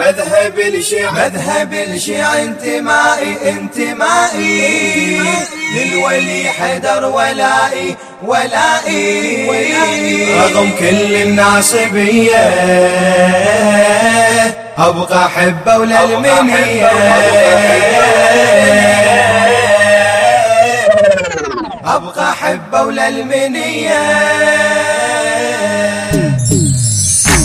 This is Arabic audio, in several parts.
مذهب الشيع مذهب الشيع انتمائي انتمائي. للولي حدر ولائي ولائي. رغم كل الناصبية أبقى حبه وللمنية أبقى حبه وللمنية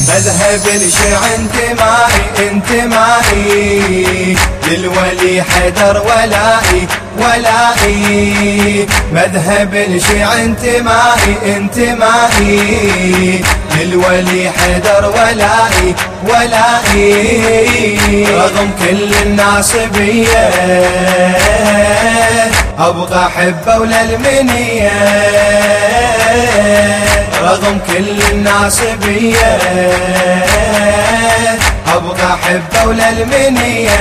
مذهب الشيع انتمائي انتمائي. للولي حدر ولائي ولائي. مذهب الشيع انتمائي انتمائي. للولي حدر ولائي ولائي. رغم كل الناصبية أبغى حبه وللمنية رغم كل الناصبية أبغى أحبه وللمنية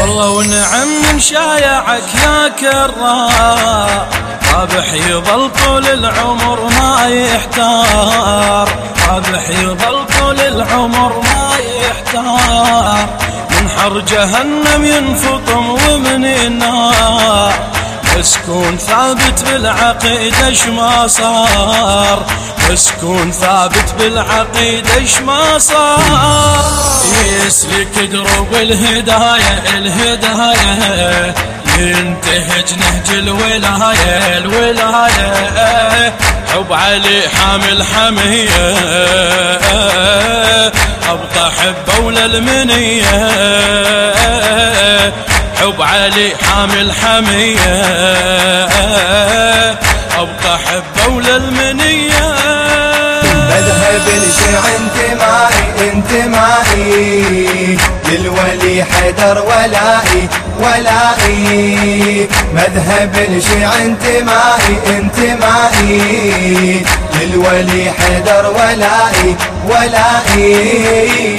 والله ونعم من شايعك يا كرار رابح يظل طول العمر ما يحتار. رابح يظل طول العمر ما يحتار. من حر جهنم ينفطم ومن النار مسكون ثابت بالعقيدة اش ما صار. مسكون ثابت بالعقيدة اش ما صار. يسلك دروب الهداية الهداية. ينتهج نهج الولاية الولاية. حب علي حامل حمية أبقى حب وللمنية حب علي حامل حمية. أبقى حبه وللمنية مذهب الشيع انتمائي انتمائي للولي حدر ولائي ولائي. مذهب الشيع انتمائي انتمائي للولي حدر ولائي ولائي.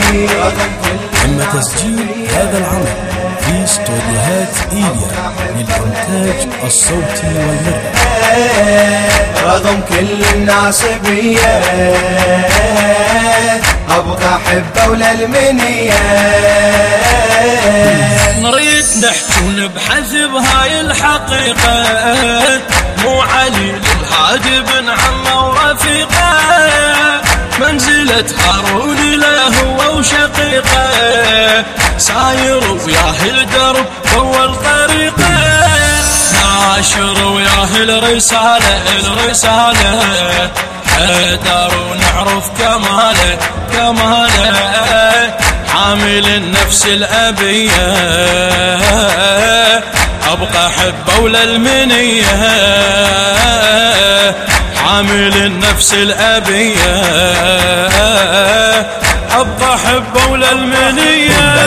تم تسجيل هذا العمل في استوديوهات إيليا للإنتاج الصوتي والمرئي رغم كل الناصبية أبقى أحبه وللمنية نريد نحكي ونبحث بهاي الحقيقة. مو علي للهادي بن عمة ورفيقة. منزلة هارون له هو وشقيقة. ساير وياه الدرب هو الطريقة ناشر وياه الرسالة الرسالة حيدر ونعرف كماله كماله. حامل النفس الأبية. أبقى حبه وللمنية حامل النفس الأبية. أبقى حبه وللمنية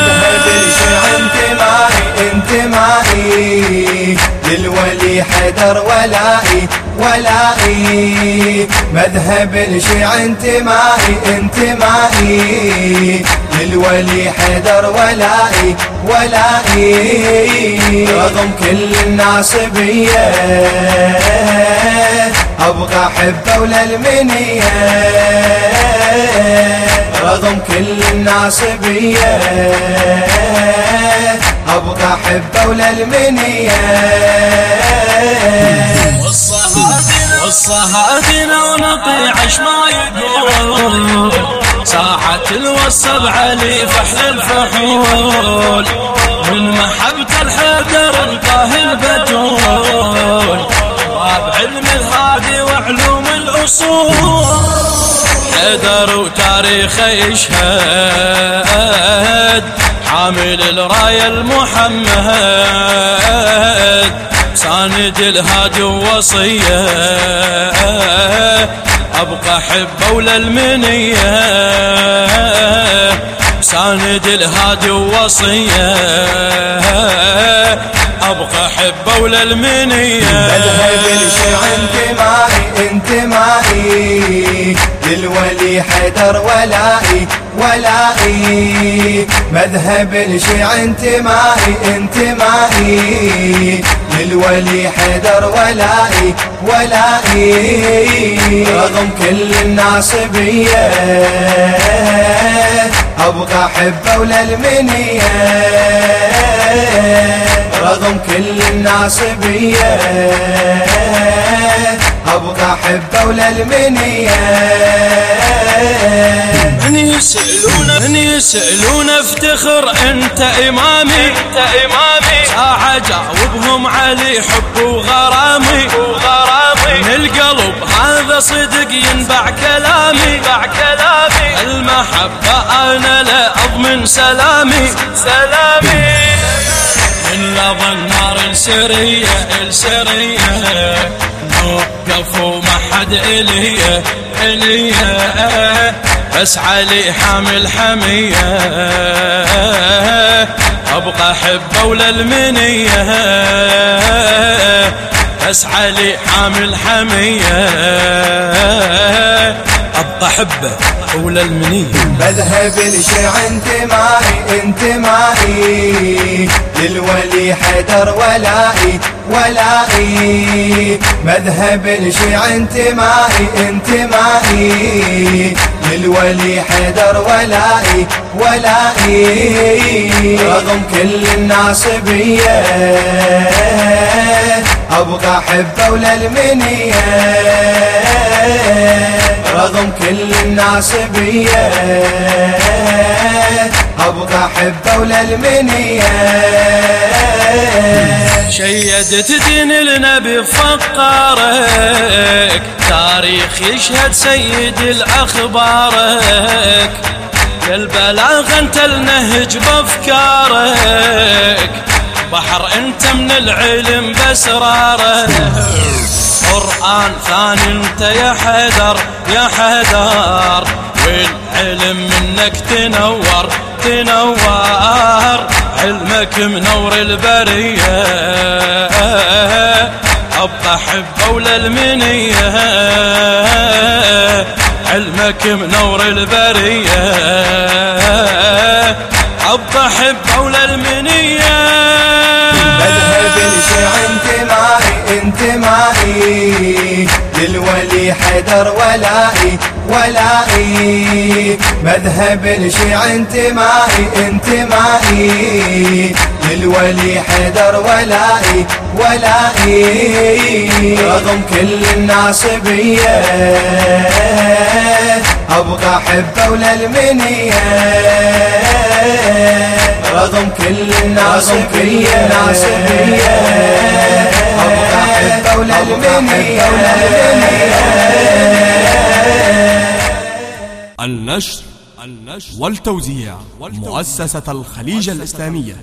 حدر ولائي ولائي. مذهب الشيع انتمائي انتمائي. للولي حدر ولائي ولائي. رغم كل الناصبية أبغى أحبه وللمنية رغم كل الناصبية أبغى أحبه وللمنية والصهادنا ونطيع اش ما يقول ساحة الوصب علي فحل الفحول. من محبة الحجر القاه البتول باب علم الهادي وعلوم الأصول. حيدر وتاريخه يشهد. حامل الراية المحمد. ساند الهادي ووصية. أبقى حبه وللمنيه ساند الهادي ووصية. أبقى حبه وللمنيه مذهب الشيع انتمائي انتمائي للولي حدر ولائي ولائي. مذهب الشيع انتمائي انتمائي. للولي حدر ولائي ولائي. رغم كل الناصبية ابقى أحبه وللمنية. رغم كل الناس بيه ابقى احبه وللمنية من يسألون من يسألون افتخر أنت إمامي. أنت إمامي. ساعة جاوبهم علي حب وغرامي. وغرامي. من القلب هذا صدق ينبع كلامي. ينبع كلامي. المحبة أنا لا أضمن سلامي. سلامي. السرية السرية نوقف وما حد إليه إليه بس علي حامل حمية. أبقى أحبه وللمنية بس علي حامل حمية. أبقى أحبه وللمنية مذهب الشيع انتمائي انتمائي. للولي حيدر ولائي ولائي. مذهب الشيع انتمائي انتمائي. للولي حيدر ولائي ولائي. رغم كل الناس بيه أبقى احبه وللمنيه رغم كل الناس بيه أبقى احبه وللمنيه شيدت دين النبي فقارك تاريخ يشهد سيد الأخبارك. يا البلاغ أنت النهج بأفكارك. بحر انت من العلم باسرارك قرآن ثاني انت يا حيدر يا حيدر. والعلم منك تنور تنور. علمك منور البرية. أبقى أحبه وللمنية علمك منور البرية. أبقى أحبه وللمنية حيدر ولائي ولائي. مذهب الشيع انتمائي انتمائي. للولي حيدر ولائي ولائي. رغم كل الناس بيه أبقى احبه وللمنيه رغم كل الناس ابقى وللمنيه النشر النشر والتوزيع مؤسسة الخليج الإسلامية.